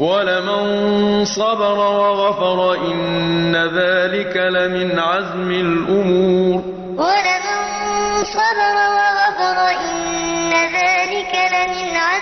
ولمن صبر وغفر إن ذلك لمن عزم الأمور ولمن صبر وغفر إن ذلك لمن عزم